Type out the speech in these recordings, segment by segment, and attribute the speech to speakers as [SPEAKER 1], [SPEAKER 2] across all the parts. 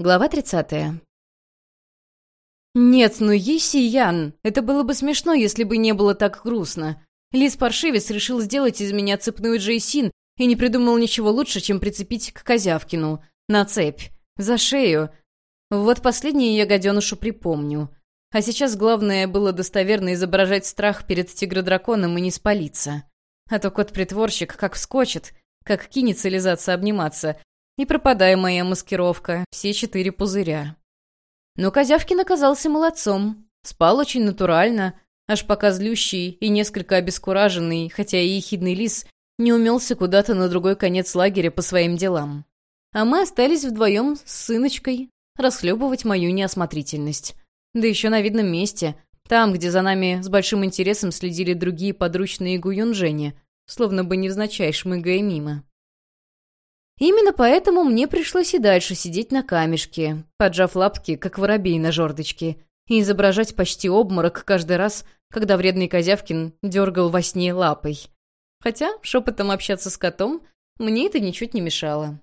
[SPEAKER 1] Глава 30. «Нет, ну Еси это было бы смешно, если бы не было так грустно. Лис-паршивец решил сделать из меня цепную Джейсин и не придумал ничего лучше, чем прицепить к Козявкину. На цепь. За шею. Вот последнее я гаденушу припомню. А сейчас главное было достоверно изображать страх перед тигродраконом и не спалиться. А то кот-притворщик как вскочит, как кинется лизаться обниматься, и пропадая моя маскировка, все четыре пузыря. Но Козявкин оказался молодцом. Спал очень натурально, аж пока злющий и несколько обескураженный, хотя и ехидный лис, не умелся куда-то на другой конец лагеря по своим делам. А мы остались вдвоем с сыночкой расхлебывать мою неосмотрительность. Да еще на видном месте, там, где за нами с большим интересом следили другие подручные гуюнжени, словно бы невзначай шмыгая мимо. Именно поэтому мне пришлось и дальше сидеть на камешке, поджав лапки, как воробей на жердочке, и изображать почти обморок каждый раз, когда вредный Козявкин дергал во сне лапой. Хотя шепотом общаться с котом мне это ничуть не мешало.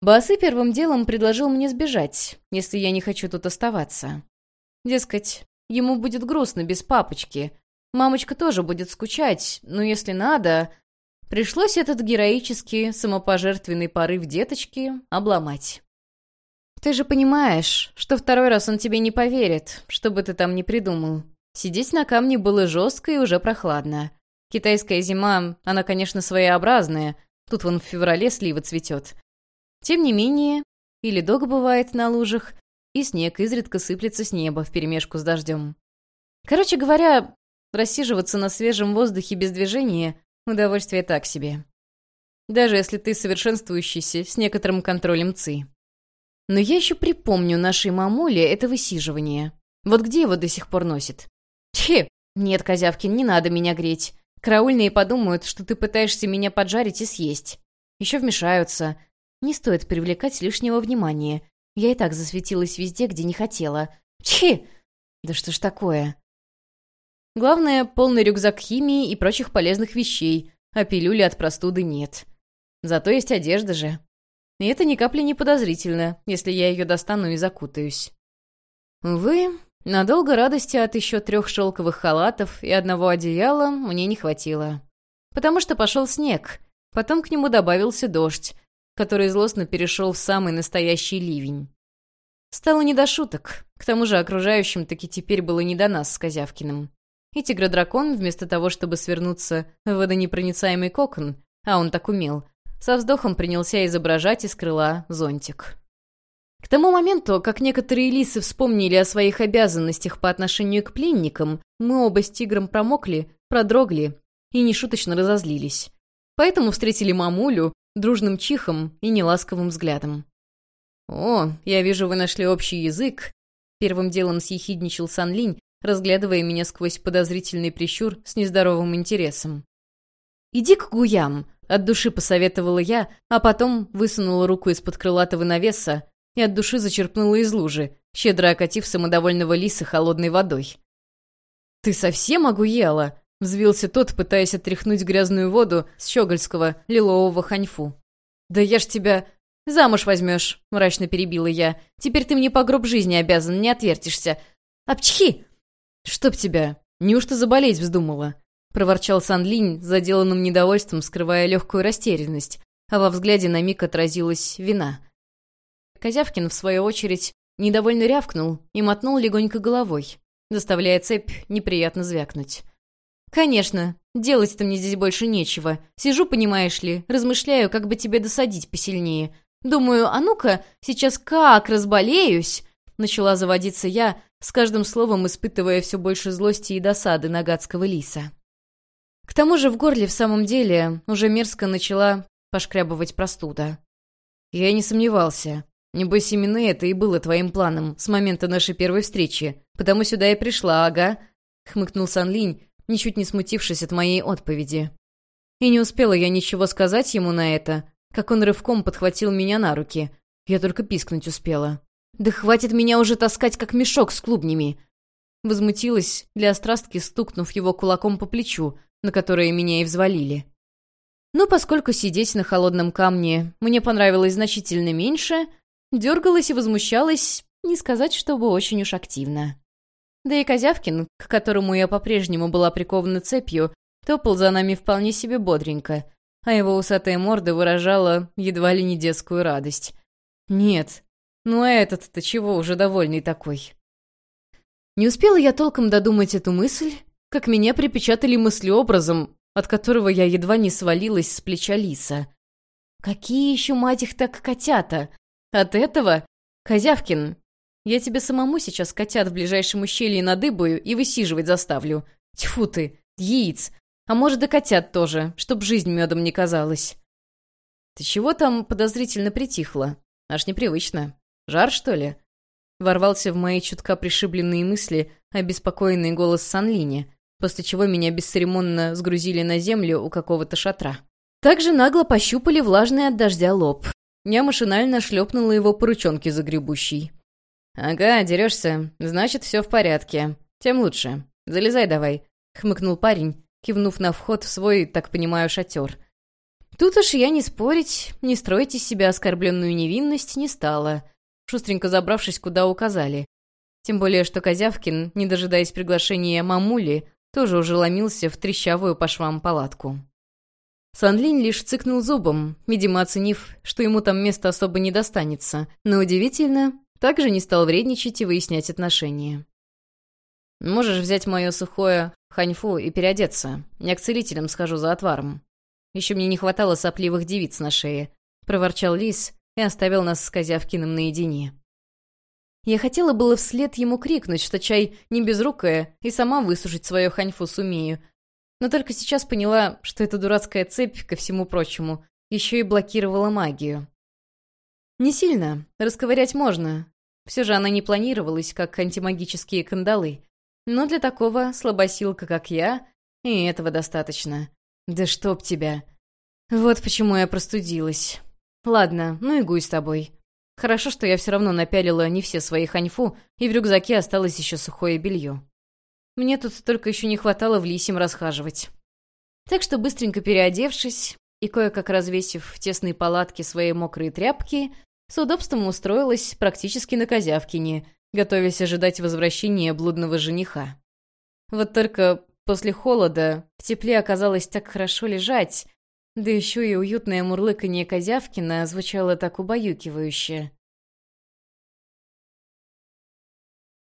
[SPEAKER 1] Басы первым делом предложил мне сбежать, если я не хочу тут оставаться. Дескать, ему будет грустно без папочки. Мамочка тоже будет скучать, но если надо, Пришлось этот героический, самопожертвенный порыв деточки обломать. «Ты же понимаешь, что второй раз он тебе не поверит, что бы ты там ни придумал. Сидеть на камне было жестко и уже прохладно. Китайская зима, она, конечно, своеобразная, тут вон в феврале слива цветет. Тем не менее, и ледок бывает на лужах, и снег изредка сыплется с неба вперемешку с дождем. Короче говоря, рассиживаться на свежем воздухе без движения Удовольствие так себе. Даже если ты совершенствующийся с некоторым контролем ЦИ. Но я еще припомню нашей мамуле это высиживание. Вот где его до сих пор носит? Тьфе! Нет, Козявкин, не надо меня греть. Караульные подумают, что ты пытаешься меня поджарить и съесть. Еще вмешаются. Не стоит привлекать лишнего внимания. Я и так засветилась везде, где не хотела. Чи! Да что ж такое? Главное, полный рюкзак химии и прочих полезных вещей, а пилюли от простуды нет. Зато есть одежда же. И это ни капли не подозрительно, если я ее достану и закутаюсь. Увы, надолго радости от еще трех шелковых халатов и одного одеяла мне не хватило. Потому что пошел снег, потом к нему добавился дождь, который злостно перешел в самый настоящий ливень. Стало не до шуток, к тому же окружающим таки теперь было не до нас с Козявкиным. И тигродракон, вместо того, чтобы свернуться в водонепроницаемый кокон, а он так умел, со вздохом принялся изображать из крыла зонтик. К тому моменту, как некоторые лисы вспомнили о своих обязанностях по отношению к пленникам, мы оба с тигром промокли, продрогли и нешуточно разозлились. Поэтому встретили мамулю дружным чихом и неласковым взглядом. «О, я вижу, вы нашли общий язык», — первым делом съехидничал Сан Линь, разглядывая меня сквозь подозрительный прищур с нездоровым интересом. «Иди к гуям», — от души посоветовала я, а потом высунула руку из-под крылатого навеса и от души зачерпнула из лужи, щедро окатив самодовольного лиса холодной водой. «Ты совсем огуела?» — взвился тот, пытаясь отряхнуть грязную воду с щегольского лилового ханьфу. «Да я ж тебя замуж возьмешь», — мрачно перебила я. «Теперь ты мне по гроб жизни обязан, не отвертишься. Апчхи!» «Чтоб тебя! Неужто заболеть вздумала?» — проворчал Сан Линь, заделанным недовольством, скрывая легкую растерянность, а во взгляде на миг отразилась вина. Козявкин, в свою очередь, недовольно рявкнул и мотнул легонько головой, заставляя цепь неприятно звякнуть. «Конечно, делать-то мне здесь больше нечего. Сижу, понимаешь ли, размышляю, как бы тебе досадить посильнее. Думаю, а ну-ка, сейчас как разболеюсь!» Начала заводиться я, с каждым словом испытывая все больше злости и досады на гадского лиса. К тому же в горле в самом деле уже мерзко начала пошкрябывать простуда. Я не сомневался. Небось, именно это и было твоим планом с момента нашей первой встречи, потому сюда и пришла, ага», — хмыкнул Сан Линь, ничуть не смутившись от моей отповеди. И не успела я ничего сказать ему на это, как он рывком подхватил меня на руки. Я только пискнуть успела. «Да хватит меня уже таскать, как мешок с клубнями!» Возмутилась, для острастки стукнув его кулаком по плечу, на которое меня и взвалили. Но поскольку сидеть на холодном камне мне понравилось значительно меньше, дергалась и возмущалась, не сказать, чтобы очень уж активно. Да и Козявкин, к которому я по-прежнему была прикована цепью, топал за нами вполне себе бодренько, а его усатая морда выражала едва ли не детскую радость. Нет, ну а этот-то чего уже довольный такой? Не успела я толком додумать эту мысль, как меня припечатали мыслеобразом, от которого я едва не свалилась с плеча лиса. Какие еще, мать их, так котята? От этого? Козявкин, я тебе самому сейчас котят в ближайшем ущелье надыбаю и высиживать заставлю. Тьфу ты, яиц. А может, и котят тоже, чтоб жизнь медом не казалась. Ты чего там подозрительно притихла? Аж непривычно. Жар, что ли? Ворвался в мои чутка пришибленные мысли обеспокоенный голос Санлини, после чего меня бесцеремонно сгрузили на землю у какого-то шатра. Также нагло пощупали влажный от дождя лоб. Я машинально шлепнула его по ручонке загребущей. «Ага, дерешься. Значит, все в порядке. Тем лучше. Залезай давай», — хмыкнул парень, кивнув на вход в свой, так понимаю, шатер. Тут уж я не спорить, не строить из себя оскорбленную невинность не стала, шустренько забравшись, куда указали. Тем более, что Козявкин, не дожидаясь приглашения мамули, тоже уже ломился в трещавую по швам палатку. Санлинь лишь цыкнул зубом, видимо, оценив, что ему там места особо не достанется, но удивительно, также не стал вредничать и выяснять отношения. «Можешь взять мое сухое ханьфу и переодеться. Я к целителям схожу за отваром. Еще мне не хватало сопливых девиц на шее», — проворчал лис и оставил нас с Козявкиным наедине. Я хотела было вслед ему крикнуть, что чай не безрукая, и сама высушить свое ханьфу сумею, но только сейчас поняла, что эта дурацкая цепь, ко всему прочему, еще и блокировала магию. Не сильно, расковырять можно. Все же она не планировалась, как антимагические кандалы. Но для такого слабосилка, как я, и этого достаточно. Да чтоб тебя. Вот почему я простудилась. Ладно, ну и гуй с тобой. Хорошо, что я все равно напялила не все свои ханьфу, и в рюкзаке осталось еще сухое белье. Мне тут только еще не хватало в лисим расхаживать. Так что, быстренько переодевшись и кое-как развесив в тесной палатке свои мокрые тряпки, с удобством устроилась практически на Козявкине, готовясь ожидать возвращения блудного жениха. Вот только после холода в тепле оказалось так хорошо лежать, да еще и уютное мурлыканье Козявкина звучало так убаюкивающе.